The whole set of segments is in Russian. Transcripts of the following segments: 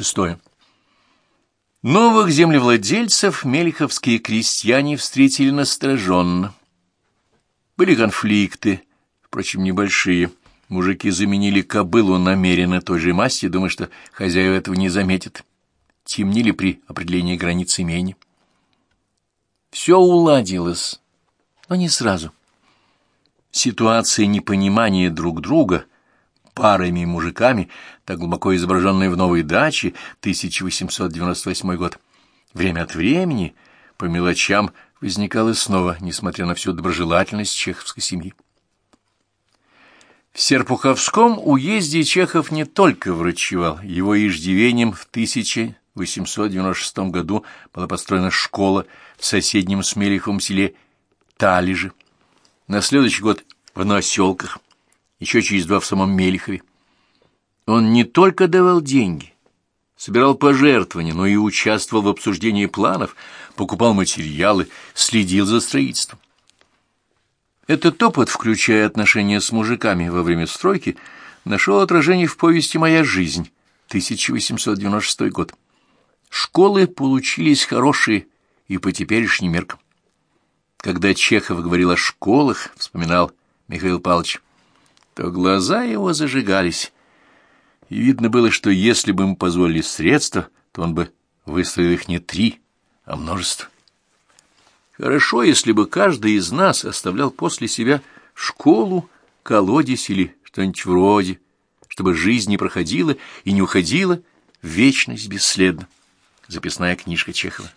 Шестое. Новых землевладельцев мельховские крестьяне встретили настороженно. Были конфликты, впрочем, небольшие. Мужики заменили кобылу намеренно той же масти, думая, что хозяева этого не заметят. Темнили при определении границ имени. Все уладилось, но не сразу. Ситуация непонимания друг друга парами и мужиками, так глубоко изображенная в новой даче, 1898 год, время от времени, по мелочам, возникала снова, несмотря на всю доброжелательность чеховской семьи. В Серпуховском уезде Чехов не только врачевал, его иждивением в 1896 году была построена школа в соседнем с селе Талиже. На следующий год в Новоселках, еще через два в самом Мелихове. Он не только давал деньги, собирал пожертвования, но и участвовал в обсуждении планов, покупал материалы, следил за строительством. Этот опыт, включая отношения с мужиками во время стройки, нашел отражение в повести «Моя жизнь» 1896 год. Школы получились хорошие и по теперешним меркам. Когда Чехов говорил о школах, вспоминал Михаил Павлович, то глаза его зажигались, и видно было, что если бы ему позволили средства, то он бы выстроил их не три, а множество. Хорошо, если бы каждый из нас оставлял после себя школу, колодец или что-нибудь вроде, чтобы жизнь не проходила и не уходила в вечность бесследно. Записная книжка Чехова.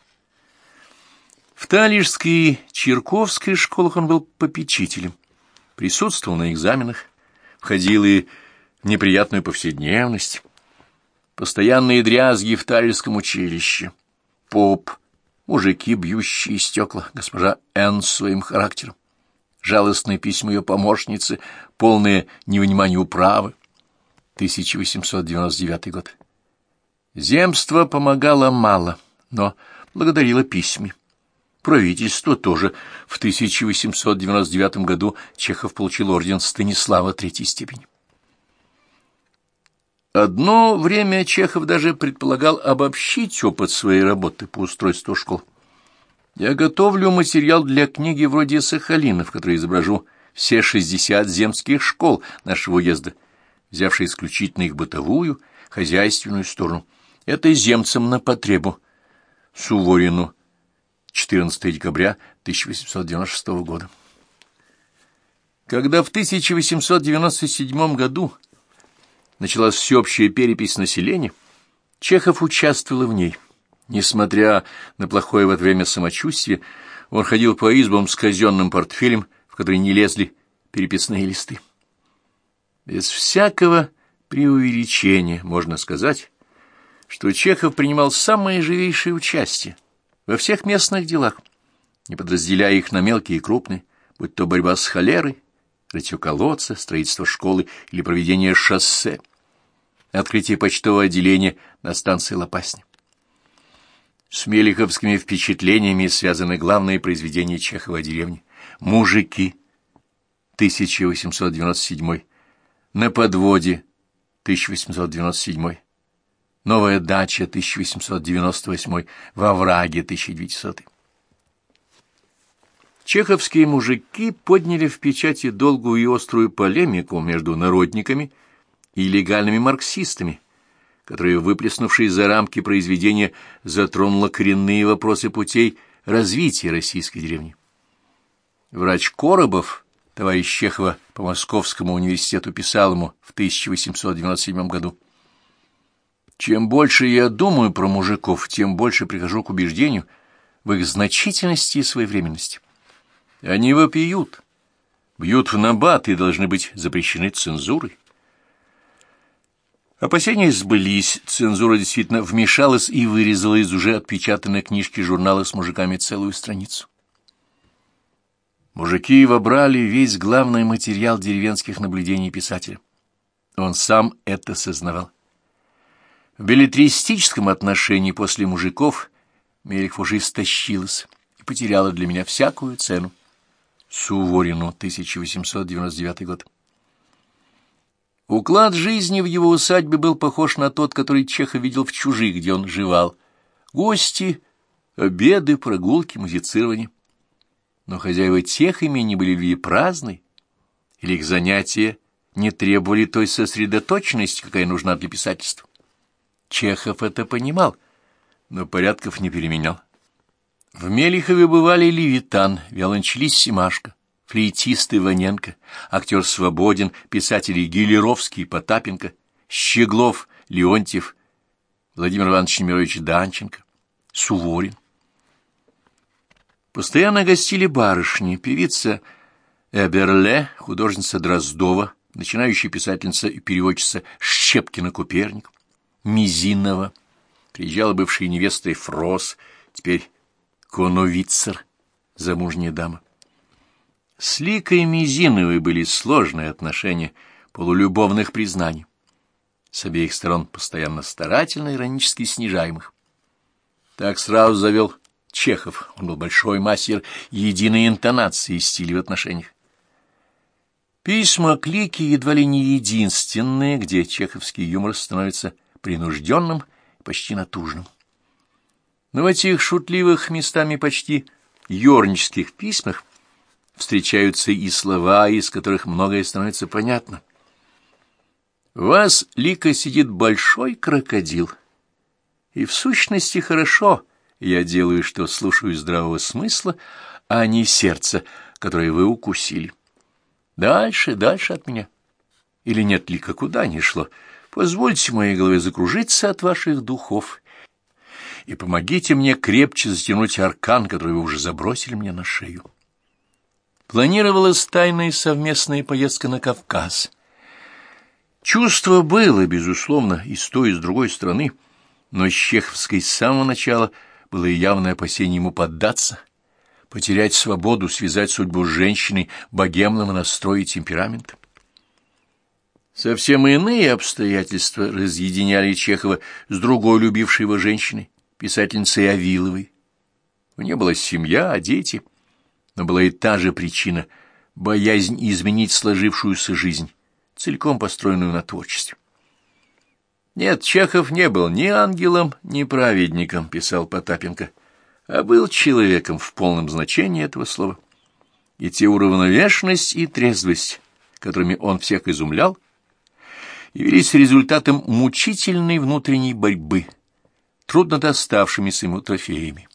В Талишской Черковской школах он был попечителем, присутствовал на экзаменах, входил и в неприятную повседневность, постоянные дрязги в Талишском училище, поп — мужики, бьющие стекла, госпожа Н. своим характером, жалостное письма ее помощницы, полное невнимания управы. 1899 год. Земство помогало мало, но благодарило письме. Правительство тоже. В 1899 году Чехов получил орден Станислава третьей степени. Одно время Чехов даже предполагал обобщить опыт своей работы по устройству школ. Я готовлю материал для книги вроде Сахалина, в которой изображу все 60 земских школ нашего уезда, взявшие исключительно их бытовую, хозяйственную сторону. Это земцам на потребу. Суворину, 14 декабря 1896 года. Когда в 1897 году началась всеобщая перепись населения, Чехов участвовал в ней. Несмотря на плохое в это время самочувствие, он ходил по избам с казенным портфелем, в который не лезли переписные листы. Без всякого преувеличения можно сказать, что Чехов принимал самое живейшее участие во всех местных делах, не подразделяя их на мелкие и крупные, будь то борьба с холерой, рытье колодца, строительство школы или проведение шоссе, открытие почтового отделения на станции Лопасни. С мелиховскими впечатлениями связаны главные произведения Чехова о деревне. «Мужики» 1897, «На подводе» 1897, «Новая дача» 1898, «Во враге» 1900. Чеховские мужики подняли в печати долгую и острую полемику между народниками и легальными марксистами, которая, выплеснувшись за рамки произведения, затронула коренные вопросы путей развития российской деревни. Врач Коробов, товарищ Чехова по Московскому университету, писал ему в 1897 году «Чем больше я думаю про мужиков, тем больше прихожу к убеждению в их значительности и своевременности. Они вопиют, бьют в набат и должны быть запрещены цензурой. Опасения сбылись, цензура действительно вмешалась и вырезала из уже отпечатанной книжки журнала с мужиками целую страницу. Мужики вобрали весь главный материал деревенских наблюдений писателя. Он сам это сознавал. В билетристическом отношении после мужиков Мелих уже истощилась и потеряла для меня всякую цену. Суворину, 1899 год. Уклад жизни в его усадьбе был похож на тот, который Чехов видел в чужих, где он жевал. Гости, обеды, прогулки, музицирование. Но хозяева тех имений были ли праздны, или их занятия не требовали той сосредоточенности, какая нужна для писательства. Чехов это понимал, но порядков не переменял. В Мелихове бывали Левитан, виолончелист Симашко, флейтист Иваненко, актер Свободин, писатели Гилеровский, Потапенко, Щеглов, Леонтьев, Владимир Иванович Немирович Данченко, Суворин. Постоянно гостили барышни, певица Эберле, художница Дроздова, начинающая писательница и переводчица Щепкина-Куперник, Мизинова, приезжала бывшая невеста Фрос, теперь Коновицер, замужняя дама. С Ликой Мизиновой были сложные отношения полулюбовных признаний, с обеих сторон постоянно старательно иронически снижаемых. Так сразу завел Чехов, он был большой мастер единой интонации и стиля в отношениях. Письма клики едва ли не единственные, где чеховский юмор становится принужденным почти натужным. Но в этих шутливых местами почти юрнических письмах встречаются и слова, из которых многое становится понятно. Вас, Лика, сидит большой крокодил, и в сущности хорошо — я делаю, что слушаю здравого смысла, а не сердца, которое вы укусили. Дальше, дальше от меня. Или нет лика, куда ни шло. Позвольте моей голове закружиться от ваших духов и помогите мне крепче затянуть аркан, который вы уже забросили мне на шею. Планировалась тайная совместная поездка на Кавказ. Чувство было, безусловно, и с той, и с другой стороны, но с Чеховской с самого начала – было явное опасение ему поддаться, потерять свободу, связать судьбу с женщиной богемного настроя и темперамента. Совсем иные обстоятельства разъединяли Чехова с другой любившей его женщиной, писательницей Авиловой. У нее была семья, а дети, но была и та же причина — боязнь изменить сложившуюся жизнь, целиком построенную на творчестве. Нет, Чехов не был ни ангелом, ни праведником, писал Потапенко, а был человеком в полном значении этого слова. И те уравновешенность и трезвость, которыми он всех изумлял, явились результатом мучительной внутренней борьбы, трудно доставшимися ему трофеями.